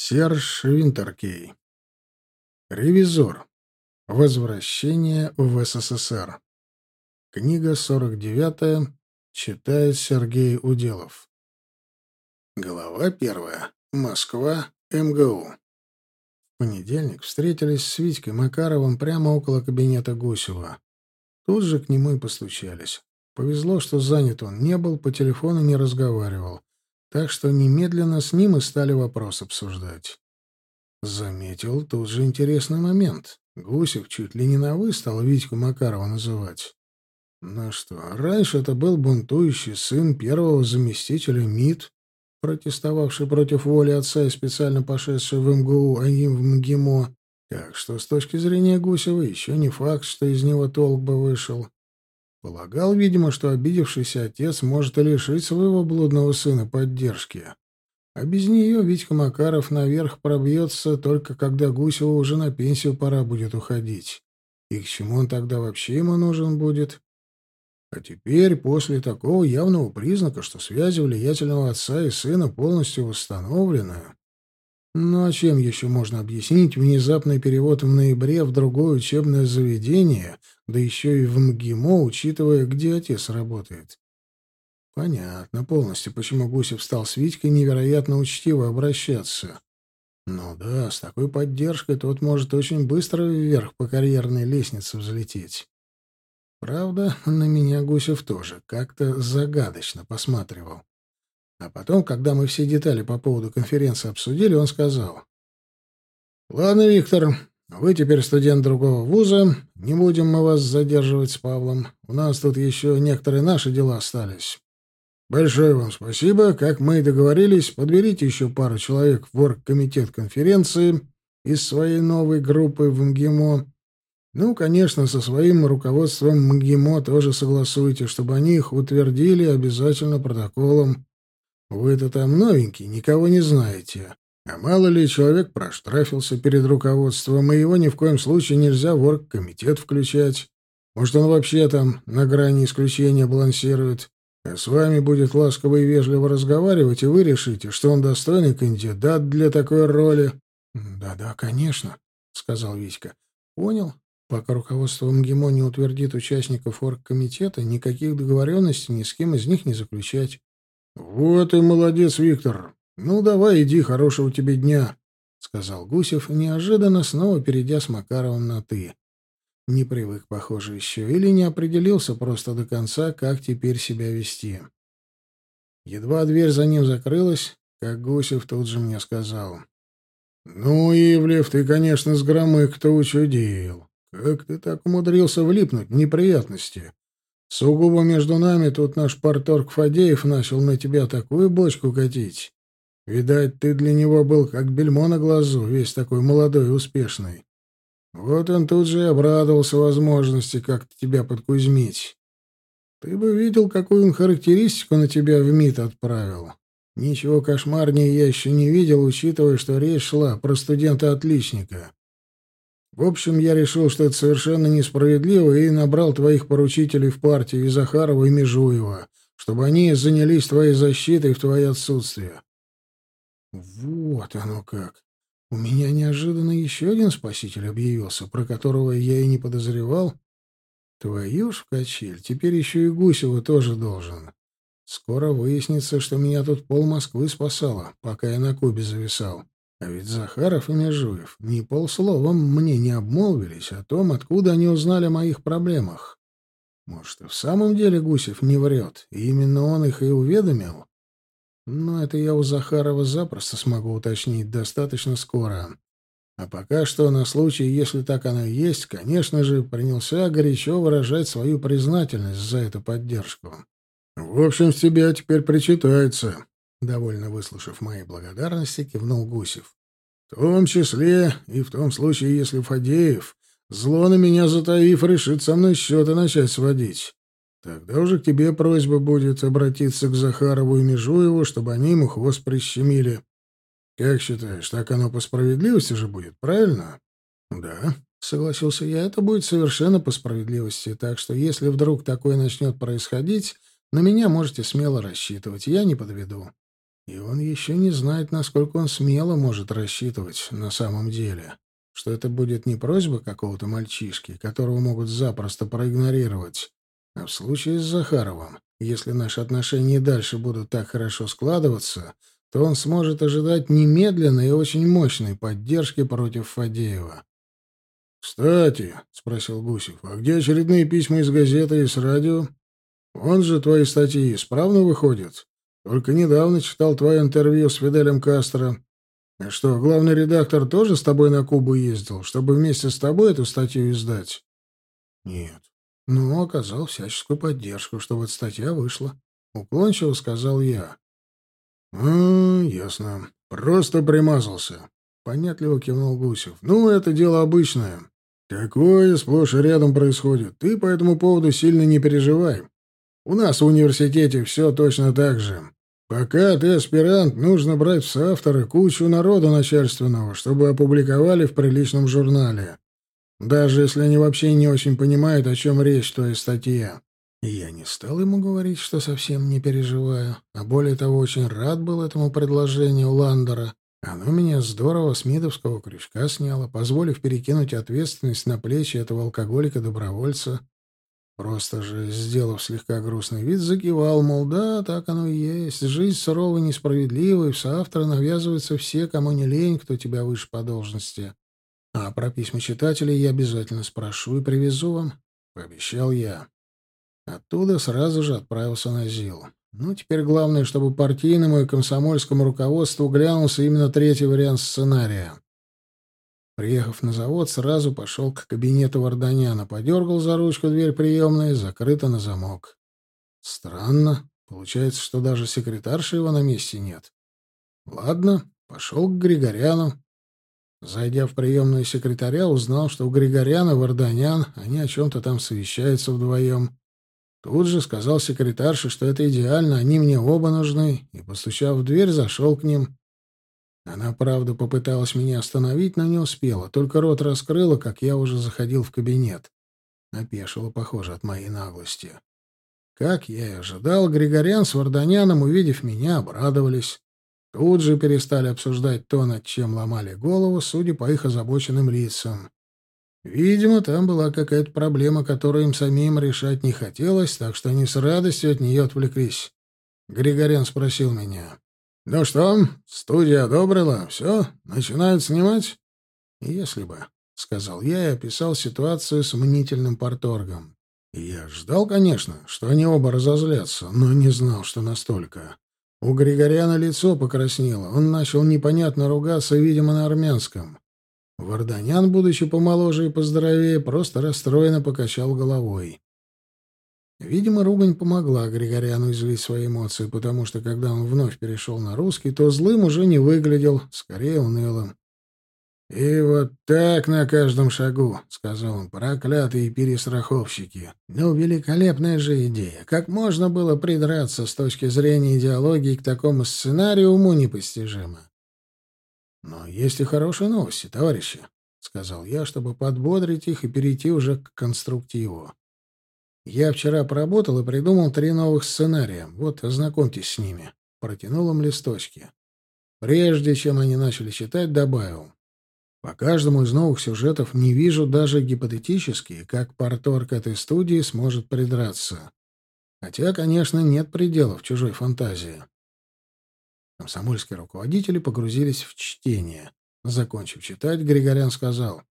Серж Винтеркей. Ревизор. Возвращение в СССР. Книга 49. Читает Сергей Уделов. Глава 1. Москва. МГУ. В понедельник встретились с Витькой Макаровым прямо около кабинета Гусева. Тут же к нему и постучались. Повезло, что занят он не был, по телефону не разговаривал. Так что немедленно с ним и стали вопрос обсуждать. Заметил тут же интересный момент. Гусев чуть ли не на «вы» стал Витьку Макарова называть. Ну что, раньше это был бунтующий сын первого заместителя МИД, протестовавший против воли отца и специально пошедший в МГУ, а им в МГИМО. Так что с точки зрения Гусева еще не факт, что из него толк бы вышел. Полагал, видимо, что обидевшийся отец может лишить своего блудного сына поддержки. А без нее Витька Макаров наверх пробьется только когда Гусеву уже на пенсию пора будет уходить. И к чему он тогда вообще ему нужен будет? А теперь, после такого явного признака, что связи влиятельного отца и сына полностью восстановлены, ну а чем еще можно объяснить внезапный перевод в ноябре в другое учебное заведение, да еще и в МГИМО, учитывая, где отец работает? Понятно полностью, почему Гусев стал с Витькой невероятно учтиво обращаться. Ну да, с такой поддержкой тот может очень быстро вверх по карьерной лестнице взлететь. Правда, на меня Гусев тоже как-то загадочно посматривал. А потом, когда мы все детали по поводу конференции обсудили, он сказал. «Ладно, Виктор, вы теперь студент другого вуза. Не будем мы вас задерживать с Павлом. У нас тут еще некоторые наши дела остались. Большое вам спасибо. Как мы и договорились, подберите еще пару человек в оргкомитет конференции из своей новой группы в МГИМО. Ну, конечно, со своим руководством МГИМО тоже согласуйте, чтобы они их утвердили обязательно протоколом. Вы-то там новенький, никого не знаете. А мало ли человек проштрафился перед руководством, и его ни в коем случае нельзя в оргкомитет включать. Может, он вообще там на грани исключения балансирует. А с вами будет ласково и вежливо разговаривать, и вы решите, что он достойный кандидат для такой роли. «Да-да, конечно», — сказал Витька. «Понял. Пока руководство МГИМО не утвердит участников оргкомитета, никаких договоренностей ни с кем из них не заключать. «Вот и молодец, Виктор. Ну, давай, иди, хорошего тебе дня», — сказал Гусев, неожиданно снова перейдя с Макаровым на «ты». Не привык, похоже, еще, или не определился просто до конца, как теперь себя вести. Едва дверь за ним закрылась, как Гусев тут же мне сказал. «Ну, Ивлев, ты, конечно, с громы кто учудил. Как ты так умудрился влипнуть в неприятности? Сугубо между нами тут наш порторг Фадеев начал на тебя такую бочку катить. Видать, ты для него был как бельмо на глазу, весь такой молодой и успешный. Вот он тут же и обрадовался возможности как-то тебя подкузмить. Ты бы видел, какую он характеристику на тебя в МИД отправил. Ничего кошмарнее я еще не видел, учитывая, что речь шла про студента-отличника. В общем, я решил, что это совершенно несправедливо, и набрал твоих поручителей в партию и Захарова, и Межуева, чтобы они занялись твоей защитой в твое отсутствие. Вот оно как. У меня неожиданно еще один спаситель объявился, про которого я и не подозревал. Твою ж качель, теперь еще и Гусева тоже должен. Скоро выяснится, что меня тут пол Москвы спасало, пока я на Кубе зависал. А ведь Захаров и Межуев ни полсловом мне не обмолвились о том, откуда они узнали о моих проблемах. Может, и в самом деле Гусев не врет, и именно он их и уведомил? Но это я у Захарова запросто смогу уточнить достаточно скоро. А пока что, на случай, если так оно и есть, конечно же, принялся горячо выражать свою признательность за эту поддержку. «В общем, с тебя теперь причитается», Довольно выслушав мои благодарности, кивнул Гусев. В том числе и в том случае, если Фадеев, зло на меня затаив, решит со мной счеты начать сводить. Тогда уже к тебе просьба будет обратиться к Захарову и Межуеву, чтобы они ему хвост прищемили. Как считаешь, так оно по справедливости же будет, правильно? Да, согласился я, это будет совершенно по справедливости, так что если вдруг такое начнет происходить, на меня можете смело рассчитывать, я не подведу. И он еще не знает, насколько он смело может рассчитывать на самом деле. Что это будет не просьба какого-то мальчишки, которого могут запросто проигнорировать, а в случае с Захаровым, если наши отношения дальше будут так хорошо складываться, то он сможет ожидать немедленной и очень мощной поддержки против Фадеева. «Кстати», — спросил Гусев, — «а где очередные письма из газеты и с радио? Он же твои статьи исправно выходят. Только недавно читал твое интервью с Фиделем Кастро. А что, главный редактор тоже с тобой на Кубу ездил, чтобы вместе с тобой эту статью издать?» «Нет. Но оказал всяческую поддержку, чтобы эта статья вышла. Уклончиво сказал я. «А, ясно. Просто примазался. Понятливо кивнул Гусев. «Ну, это дело обычное. Такое сплошь и рядом происходит. Ты по этому поводу сильно не переживай. У нас в университете все точно так же. Пока ты аспирант, нужно брать в соавторы кучу народа начальственного, чтобы опубликовали в приличном журнале. Даже если они вообще не очень понимают, о чем речь статье. И я не стал ему говорить, что совсем не переживаю, а более того, очень рад был этому предложению Ландера. Оно меня здорово с мидовского крючка сняло, позволив перекинуть ответственность на плечи этого алкоголика-добровольца. Просто же, сделав слегка грустный вид, закивал, мол, да, так оно и есть. Жизнь суровая, несправедливая, в соавторы навязываются все, кому не лень, кто тебя выше по должности. А про письма читателей я обязательно спрошу и привезу вам, — пообещал я. Оттуда сразу же отправился на ЗИЛ. Ну, теперь главное, чтобы партийному и комсомольскому руководству глянулся именно третий вариант сценария. Приехав на завод, сразу пошел к кабинету Варданяна, подергал за ручку дверь приемной, закрыта на замок. Странно. Получается, что даже секретарши его на месте нет. Ладно, пошел к Григоряну. Зайдя в приемную секретаря, узнал, что у Григоряна Варданян, они о чем-то там совещаются вдвоем. Тут же сказал секретарше, что это идеально, они мне оба нужны, и, постучав в дверь, зашел к ним. Она, правда, попыталась меня остановить, но не успела, только рот раскрыла, как я уже заходил в кабинет. Опешила, похоже, от моей наглости. Как я и ожидал, Григорян с Варданяном, увидев меня, обрадовались. Тут же перестали обсуждать то, над чем ломали голову, судя по их озабоченным лицам. Видимо, там была какая-то проблема, которую им самим решать не хотелось, так что они с радостью от нее отвлеклись. Григорян спросил меня. «Ну что, студия одобрила? Все? Начинают снимать?» «Если бы», — сказал я и описал ситуацию с мнительным порторгом. Я ждал, конечно, что они оба разозлятся, но не знал, что настолько. У Григоряна лицо покраснело, он начал непонятно ругаться, видимо, на армянском. Варданян, будучи помоложе и поздоровее, просто расстроенно покачал головой. Видимо, ругань помогла Григоряну излить свои эмоции, потому что, когда он вновь перешел на русский, то злым уже не выглядел, скорее унылым. «И вот так на каждом шагу», — сказал он, — «проклятые перестраховщики. Ну, великолепная же идея. Как можно было придраться с точки зрения идеологии к такому сценарию, уму непостижимо. «Но есть и хорошие новости, товарищи», — сказал я, чтобы подбодрить их и перейти уже к конструктиву. «Я вчера поработал и придумал три новых сценария. Вот, ознакомьтесь с ними». Протянул им листочки. Прежде чем они начали читать, добавил. По каждому из новых сюжетов не вижу даже гипотетически, как порторг этой студии сможет придраться. Хотя, конечно, нет пределов чужой фантазии. Комсомольские руководители погрузились в чтение. Закончив читать, Григорян сказал.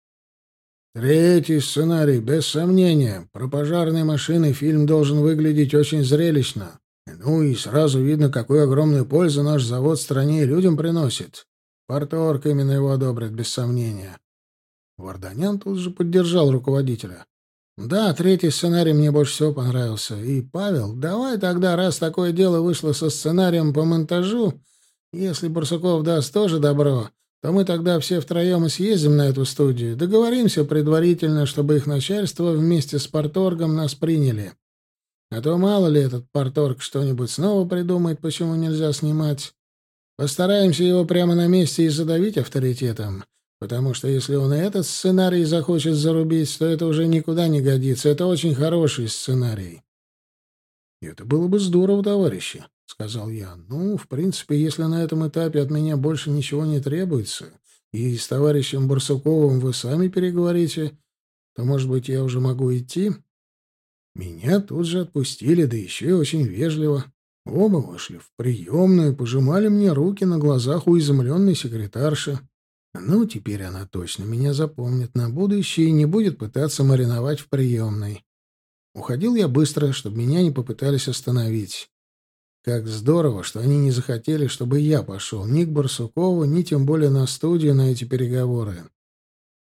«Третий сценарий, без сомнения. Про пожарные машины фильм должен выглядеть очень зрелищно. Ну и сразу видно, какую огромную пользу наш завод стране и людям приносит. Порторг именно его одобрит, без сомнения». Варданян тут же поддержал руководителя. «Да, третий сценарий мне больше всего понравился. И, Павел, давай тогда, раз такое дело вышло со сценарием по монтажу, если Барсуков даст тоже добро, то мы тогда все втроем и съездим на эту студию. Договоримся предварительно, чтобы их начальство вместе с порторгом нас приняли. А то мало ли этот порторг что-нибудь снова придумает, почему нельзя снимать. Постараемся его прямо на месте и задавить авторитетом. Потому что если он и этот сценарий захочет зарубить, то это уже никуда не годится. Это очень хороший сценарий. — Это было бы здорово, товарищи, — сказал я. «Ну, в принципе, если на этом этапе от меня больше ничего не требуется, и с товарищем Барсуковым вы сами переговорите, то, может быть, я уже могу идти?» Меня тут же отпустили, да еще и очень вежливо. Оба вышли в приемную и пожимали мне руки на глазах у изумленной секретарши. Ну, теперь она точно меня запомнит на будущее и не будет пытаться мариновать в приемной. Уходил я быстро, чтобы меня не попытались остановить. Как здорово, что они не захотели, чтобы я пошел ни к Барсукову, ни тем более на студию на эти переговоры.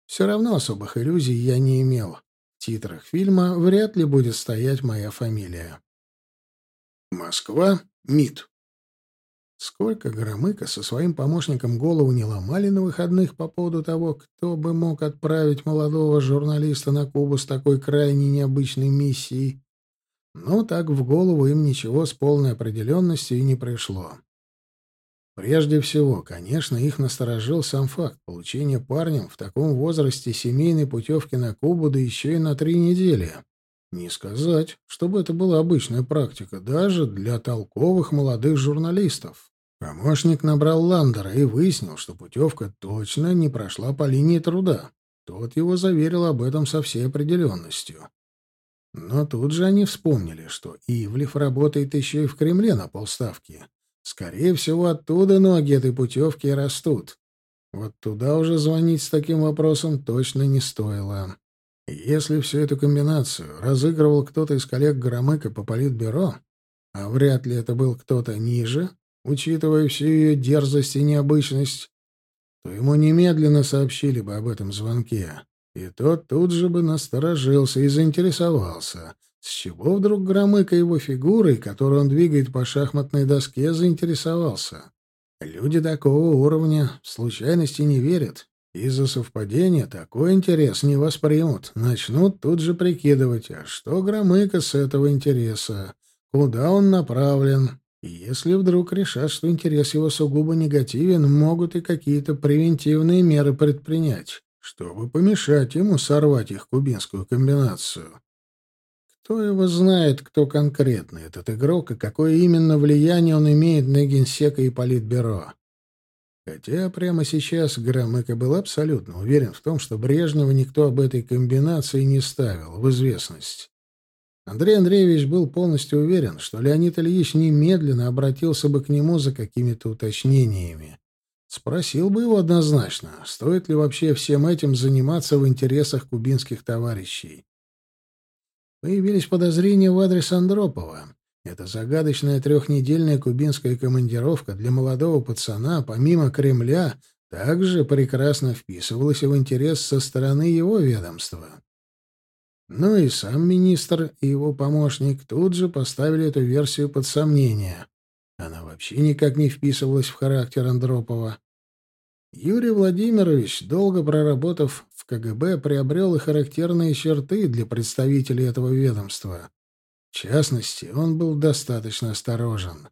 Все равно особых иллюзий я не имел. В титрах фильма вряд ли будет стоять моя фамилия. Москва, МИД. Сколько Громыка со своим помощником голову не ломали на выходных по поводу того, кто бы мог отправить молодого журналиста на Кубу с такой крайне необычной миссией. Но так в голову им ничего с полной определенностью и не пришло. Прежде всего, конечно, их насторожил сам факт получения парнем в таком возрасте семейной путевки на Кубу, да еще и на три недели. Не сказать, чтобы это была обычная практика, даже для толковых молодых журналистов. Помощник набрал Ландера и выяснил, что путевка точно не прошла по линии труда. Тот его заверил об этом со всей определенностью. Но тут же они вспомнили, что Ивлев работает еще и в Кремле на полставки. Скорее всего, оттуда ноги этой путевки растут. Вот туда уже звонить с таким вопросом точно не стоило. Если всю эту комбинацию разыгрывал кто-то из коллег Громыка по политбюро, а вряд ли это был кто-то ниже, учитывая всю ее дерзость и необычность, то ему немедленно сообщили бы об этом звонке. И тот тут же бы насторожился и заинтересовался, с чего вдруг Громыка его фигурой, которую он двигает по шахматной доске, заинтересовался. Люди такого уровня в случайности не верят. Из-за совпадения такой интерес не воспримут, начнут тут же прикидывать, а что Громыка с этого интереса, куда он направлен, и если вдруг решат, что интерес его сугубо негативен, могут и какие-то превентивные меры предпринять, чтобы помешать ему сорвать их кубинскую комбинацию. Кто его знает, кто конкретно этот игрок и какое именно влияние он имеет на генсека и политбюро. Хотя прямо сейчас Громыко был абсолютно уверен в том, что Брежнева никто об этой комбинации не ставил в известность. Андрей Андреевич был полностью уверен, что Леонид Ильич немедленно обратился бы к нему за какими-то уточнениями. Спросил бы его однозначно, стоит ли вообще всем этим заниматься в интересах кубинских товарищей. Появились подозрения в адрес Андропова. Эта загадочная трехнедельная кубинская командировка для молодого пацана, помимо Кремля, также прекрасно вписывалась в интерес со стороны его ведомства. Ну и сам министр и его помощник тут же поставили эту версию под сомнение. Она вообще никак не вписывалась в характер Андропова. Юрий Владимирович, долго проработав в КГБ, приобрел и характерные черты для представителей этого ведомства. В частности, он был достаточно осторожен.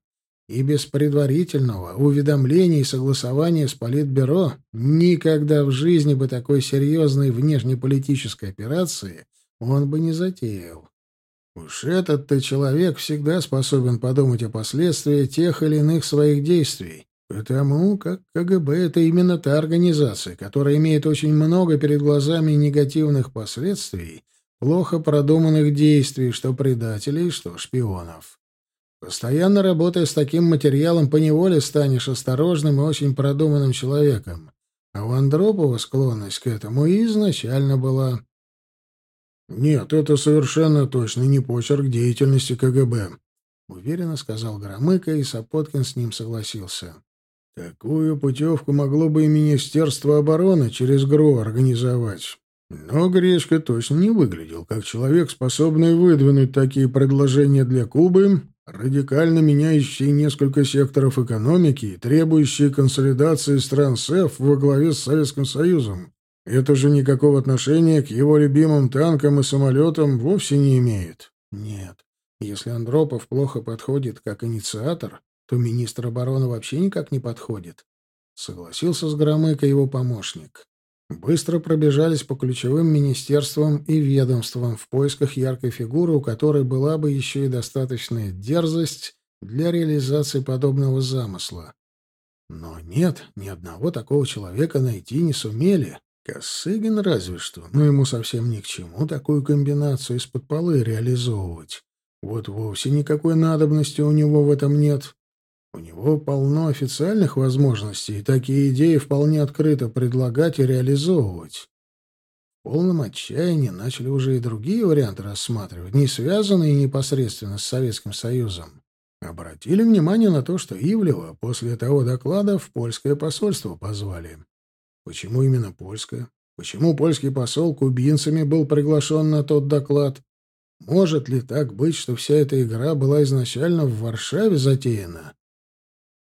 И без предварительного уведомления и согласования с Политбюро никогда в жизни бы такой серьезной внешнеполитической операции он бы не затеял. Уж этот-то человек всегда способен подумать о последствиях тех или иных своих действий, потому как КГБ — это именно та организация, которая имеет очень много перед глазами негативных последствий плохо продуманных действий, что предателей, что шпионов. Постоянно работая с таким материалом, поневоле станешь осторожным и очень продуманным человеком. А у Андропова склонность к этому и изначально была. «Нет, это совершенно точно не почерк деятельности КГБ», — уверенно сказал Громыко, и Сапоткин с ним согласился. «Такую путевку могло бы и Министерство обороны через ГРО организовать. Но Гречка точно не выглядел как человек, способный выдвинуть такие предложения для Кубы, радикально меняющие несколько секторов экономики и требующие консолидации стран СЭФ во главе с Советским Союзом. Это же никакого отношения к его любимым танкам и самолетам вовсе не имеет. Нет, если Андропов плохо подходит как инициатор, то министр обороны вообще никак не подходит. Согласился с Громыко его помощник. Быстро пробежались по ключевым министерствам и ведомствам в поисках яркой фигуры, у которой была бы еще и достаточная дерзость для реализации подобного замысла. Но нет, ни одного такого человека найти не сумели. Косыгин разве что, но ему совсем ни к чему такую комбинацию из-под полы реализовывать. Вот вовсе никакой надобности у него в этом нет. У него полно официальных возможностей, и такие идеи вполне открыто предлагать и реализовывать. В полном отчаянии начали уже и другие варианты рассматривать, не связанные непосредственно с Советским Союзом. Обратили внимание на то, что Ивлева после того доклада в польское посольство позвали. Почему именно польское? Почему польский посол кубинцами был приглашен на тот доклад? Может ли так быть, что вся эта игра была изначально в Варшаве затеяна?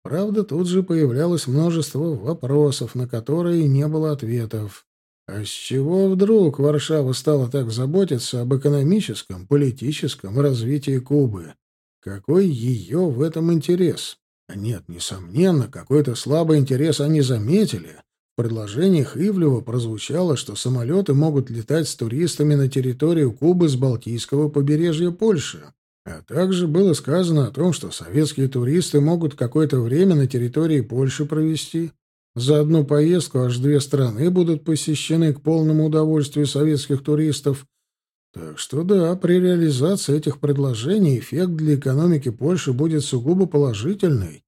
Правда, тут же появлялось множество вопросов, на которые не было ответов. А с чего вдруг Варшава стала так заботиться об экономическом, политическом развитии Кубы? Какой ее в этом интерес? Нет, несомненно, какой-то слабый интерес они заметили. Предложениях Ивлева прозвучало, что самолеты могут летать с туристами на территорию Кубы с Балтийского побережья Польши. А также было сказано о том, что советские туристы могут какое-то время на территории Польши провести. За одну поездку аж две страны будут посещены к полному удовольствию советских туристов. Так что да, при реализации этих предложений эффект для экономики Польши будет сугубо положительный.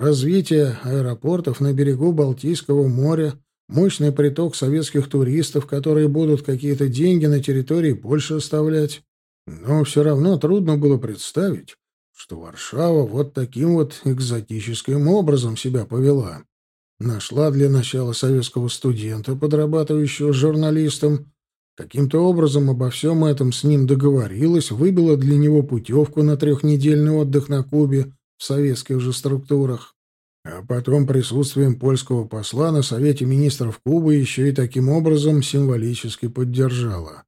Развитие аэропортов на берегу Балтийского моря, мощный приток советских туристов, которые будут какие-то деньги на территории Польши оставлять. Но все равно трудно было представить, что Варшава вот таким вот экзотическим образом себя повела. Нашла для начала советского студента, подрабатывающего журналистом, каким-то образом обо всем этом с ним договорилась, выбила для него путевку на трехнедельный отдых на Кубе в советских же структурах, а потом присутствием польского посла на Совете министров Кубы еще и таким образом символически поддержала.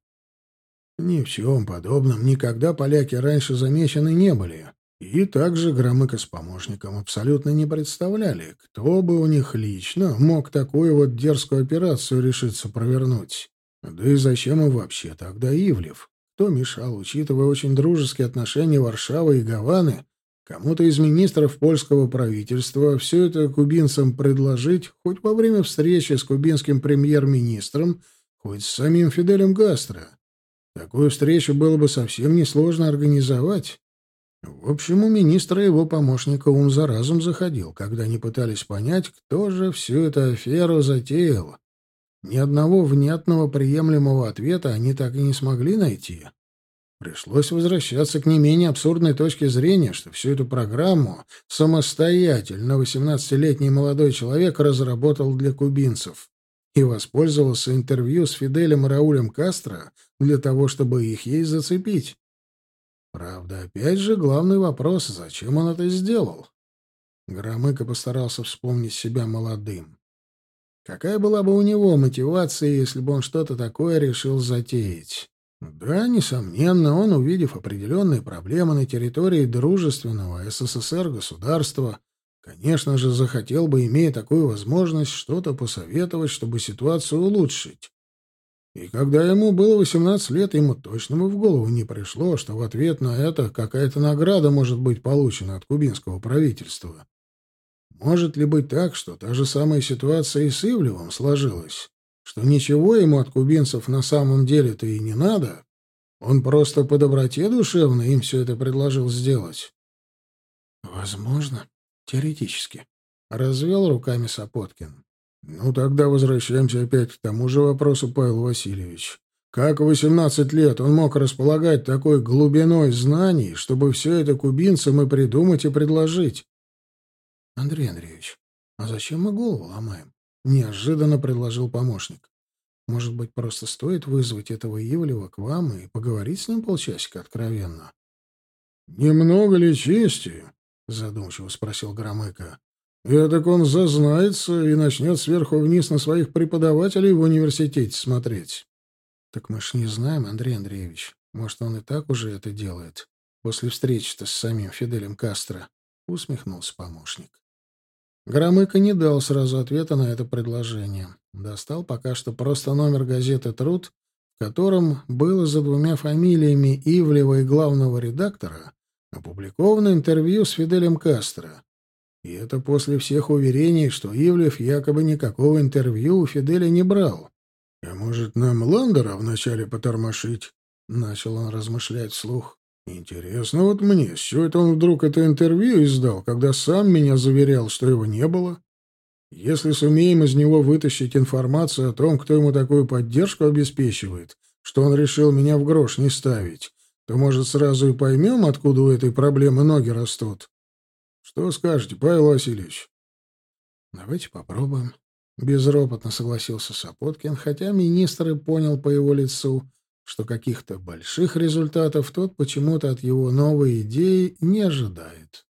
Ни в чем подобном никогда поляки раньше замечены не были. И также Громыко с помощником абсолютно не представляли, кто бы у них лично мог такую вот дерзкую операцию решиться провернуть. Да и зачем им вообще тогда Ивлев? Кто мешал, учитывая очень дружеские отношения Варшавы и Гаваны, кому-то из министров польского правительства все это кубинцам предложить хоть во время встречи с кубинским премьер-министром, хоть с самим Фиделем Гастро? Такую встречу было бы совсем несложно организовать. В общем, у министра и его помощника ум за разум заходил, когда они пытались понять, кто же всю эту аферу затеял. Ни одного внятного приемлемого ответа они так и не смогли найти. Пришлось возвращаться к не менее абсурдной точке зрения, что всю эту программу самостоятельно 18-летний молодой человек разработал для кубинцев и воспользовался интервью с Фиделем и Раулем Кастро для того, чтобы их ей зацепить. Правда, опять же, главный вопрос, зачем он это сделал? Громыко постарался вспомнить себя молодым. Какая была бы у него мотивация, если бы он что-то такое решил затеять? Да, несомненно, он, увидев определенные проблемы на территории дружественного СССР государства, конечно же, захотел бы, имея такую возможность, что-то посоветовать, чтобы ситуацию улучшить. И когда ему было 18 лет, ему точно бы в голову не пришло, что в ответ на это какая-то награда может быть получена от кубинского правительства. Может ли быть так, что та же самая ситуация и с Ивлевым сложилась? Что ничего ему от кубинцев на самом деле-то и не надо? Он просто по доброте душевной им все это предложил сделать? Возможно, теоретически. Развел руками Сапоткин. Ну, тогда возвращаемся опять к тому же вопросу, Павел Васильевич. Как в 18 лет он мог располагать такой глубиной знаний, чтобы все это кубинцам и придумать, и предложить? Андрей Андреевич, а зачем мы голову ломаем? Неожиданно предложил помощник. Может быть, просто стоит вызвать этого Ивлева к вам и поговорить с ним полчасика откровенно? «Немного ли чести?» — задумчиво спросил Громыко. Эдак он зазнается и начнет сверху вниз на своих преподавателей в университете смотреть. Так мы ж не знаем, Андрей Андреевич. Может, он и так уже это делает. После встречи-то с самим Фиделем Кастро. Усмехнулся помощник. Громыко не дал сразу ответа на это предложение. Достал пока что просто номер газеты «Труд», в котором было за двумя фамилиями Ивлева и главного редактора Опубликовано интервью с Фиделем Кастро. И это после всех уверений, что Ивлев якобы никакого интервью у Фиделя не брал. «А может, нам Ландера вначале потормошить?» — начал он размышлять вслух. «Интересно вот мне, с чего это он вдруг это интервью издал, когда сам меня заверял, что его не было? Если сумеем из него вытащить информацию о том, кто ему такую поддержку обеспечивает, что он решил меня в грош не ставить, то, может, сразу и поймем, откуда у этой проблемы ноги растут. Что скажете, Павел Васильевич? Давайте попробуем. Безропотно согласился Сапоткин, хотя министр и понял по его лицу, что каких-то больших результатов тот почему-то от его новой идеи не ожидает.